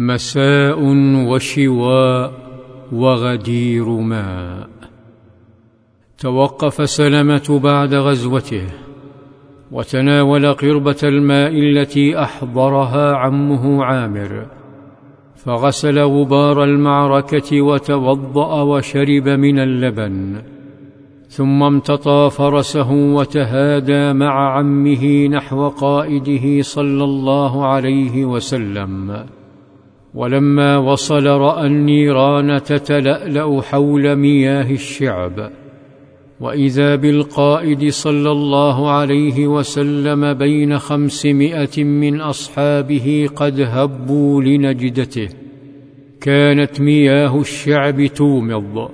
مساء وشواء وغدير ماء. توقف سلمه بعد غزوته وتناول قربة الماء التي أحضرها عمه عامر فغسل غبار المعركة وتوضأ وشرب من اللبن ثم امتطى فرسه وتهادى مع عمه نحو قائده صلى الله عليه وسلم. ولما وصل رأى النيران تتلألأ حول مياه الشعب. وإذا بالقائد صلى الله عليه وسلم بين خمسمائة من أصحابه قد هبوا لنجدته. كانت مياه الشعب تومض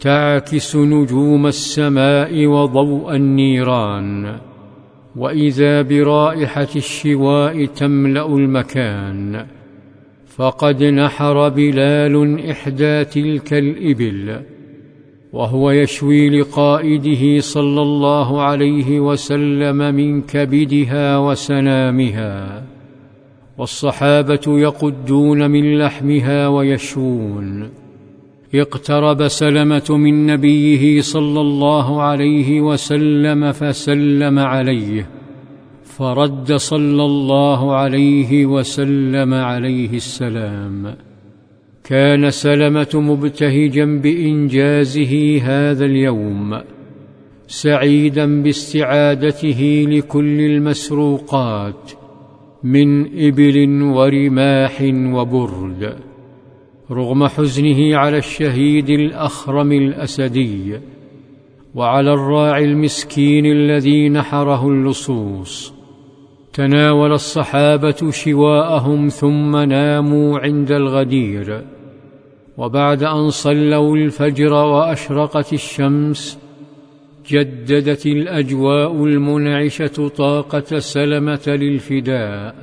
تعكس نجوم السماء وضوء النيران. وإذا برائحة الشواء تملأ المكان. فقد نحر بلال إحدى تلك الإبل وهو يشوي لقائده صلى الله عليه وسلم من كبدها وسنامها والصحابة يقدون من لحمها ويشوون. اقترب سلمة من نبيه صلى الله عليه وسلم فسلم عليه فرد صلى الله عليه وسلم عليه السلام. كان سلمة مبتهجا بإنجازه هذا اليوم سعيدا باستعادته لكل المسروقات من إبل ورماح وبرد رغم حزنه على الشهيد الأخرم الأسدي وعلى الراعي المسكين الذي نحره اللصوص. تناول الصحابة شواءهم ثم ناموا عند الغدير. وبعد أن صلوا الفجر وأشرقت الشمس جددت الأجواء المنعشة طاقة سلمة للفداء.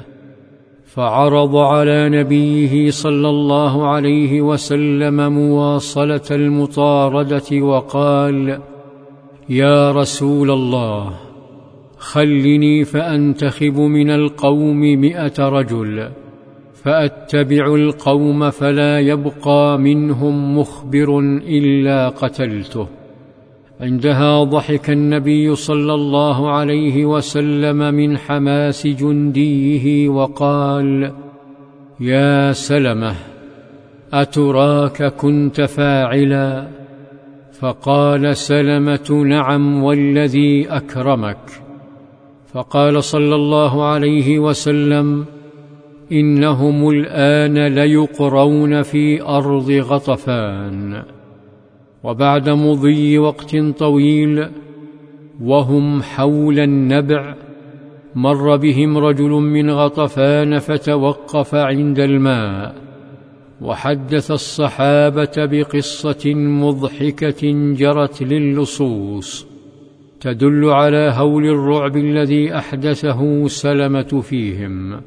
فعرض على نبيه صلى الله عليه وسلم مواصلة المطاردة وقال يا رسول الله خلني فأنتخب من القوم مائه رجل فأتبع القوم فلا يبقى منهم مخبر إلا قتلته. عندها ضحك النبي صلى الله عليه وسلم من حماس جنديه وقال يا سلمة أتراك كنت فاعلا؟ فقال سلمة نعم والذي أكرمك. فقال صلى الله عليه وسلم إنهم الآن ليقرون في أرض غطفان. وبعد مضي وقت طويل وهم حول النبع مر بهم رجل من غطفان فتوقف عند الماء وحدث الصحابة بقصة مضحكة جرت للصوص. تدل على هول الرعب الذي أحدثه سلمة فيهم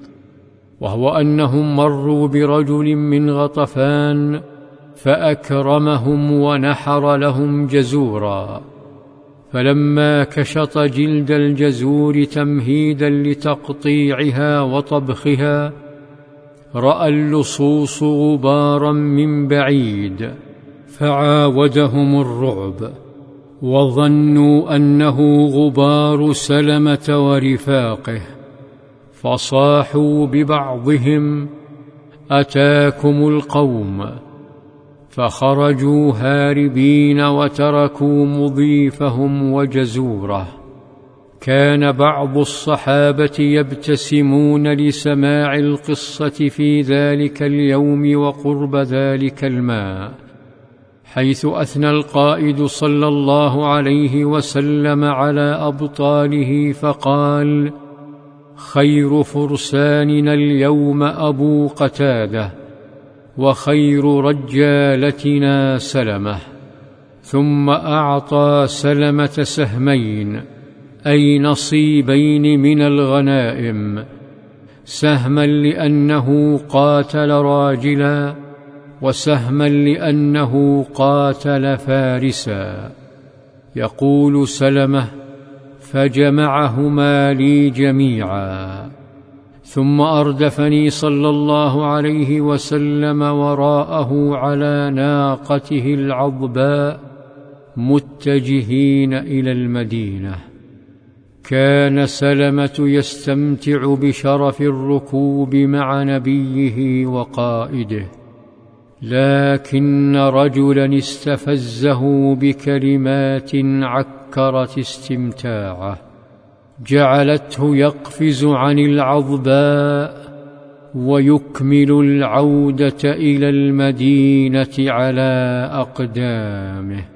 وهو أنهم مروا برجل من غطفان فأكرمهم ونحر لهم جزورا. فلما كشط جلد الجزور تمهيدا لتقطيعها وطبخها رأى اللصوص غبارا من بعيد فعاودهم الرعب. وظنوا أنه غبار سلمة ورفاقه فصاحوا ببعضهم أتاكم القوم. فخرجوا هاربين وتركوا مضيفهم وجزوره. كان بعض الصحابة يبتسمون لسماع القصة في ذلك اليوم وقرب ذلك الماء. حيث أثنى القائد صلى الله عليه وسلم على أبطاله فقال خير فرساننا اليوم أبو قتادة وخير رجالتنا سلمة. ثم أعطى سلمة سهمين أي نصيبين من الغنائم. سهما لأنه قاتل راجلا وسهما لأنه قاتل فارسا. يقول سلمة فجمعهما لي جميعا. ثم أردفني صلى الله عليه وسلم وراءه على ناقته العضباء متجهين إلى المدينة. كان سلمة يستمتع بشرف الركوب مع نبيه وقائده. لكن رجلا استفزه بكلمات عكرت استمتاعه جعلته يقفز عن العظباء ويكمل العودة إلى المدينة على أقدامه.